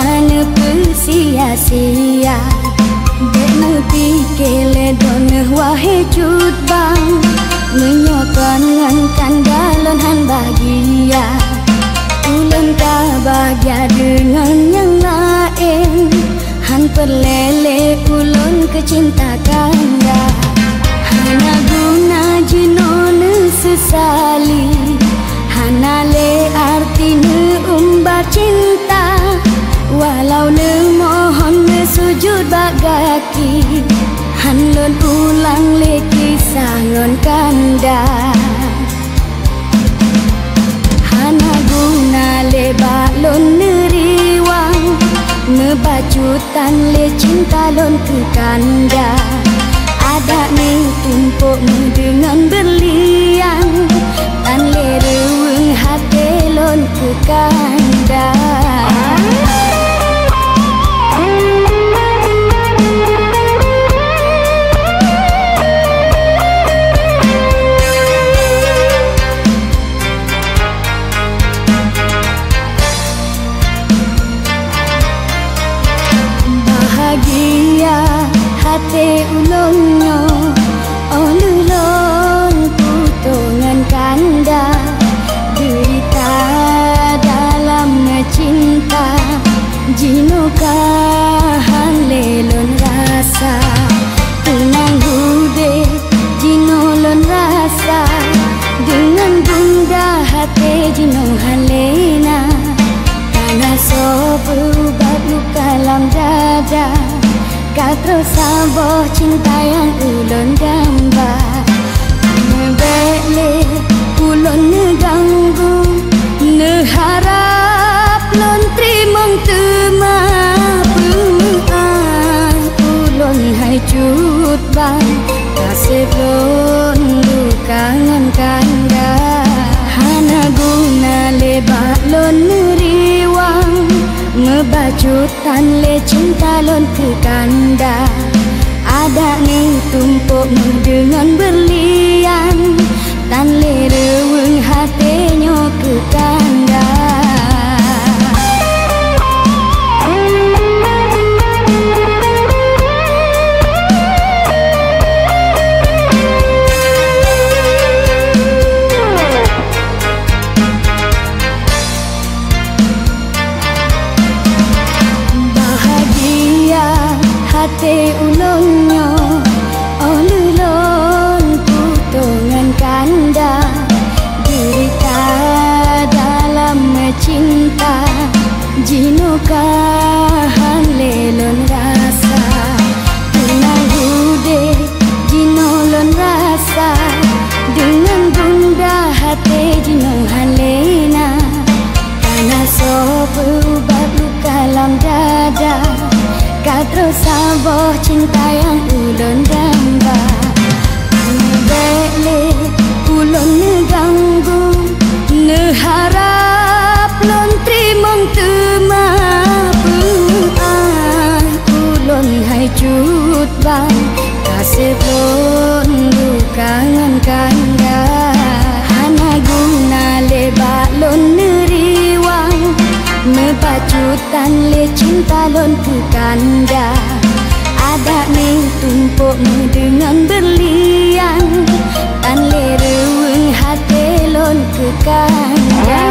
प्राण सिया सिया देन ती के ले दोन हुआ हे चुत bang Menyokan kan galon han bagi bagaki Hanlon ulang leki sangon kanda Hanaguna le balon neriwang Ngebacutan le cinta lon ke kanda hati ulungnya Olulun putungan kanda Derita dalam cinta Jinukahan lelun rasa Tenang hude jinolon rasa Dengan bunda hati jinuhan Kau terus sabar cinta yang ulun gambar Nebele ulun neganggu Neharap lon trimong tema hay ulun hai cut bang Kasih Ngebacutan le cinta lon ke kanda Ada ni tumpuk dengan berlian. Tan le reweng hatinya ke kanda hati ulungnya Olulun putungan kanda Derita dalam cinta Jinukahan lelun rasa Tenang hude jinolon rasa Dengan bunda hati jinuhan terus sabar cinta yang ulun gambar. Bele ulun neganggu Neharap lon trimong tema Puan ulun hai cut bang Kasih lon kangen kanda. Hana guna lebak lon neriwang Mepacutan le cinta lon ku kanda Ada ni tumpuk dengan berlian. Tan le reweng hati lon ke kanda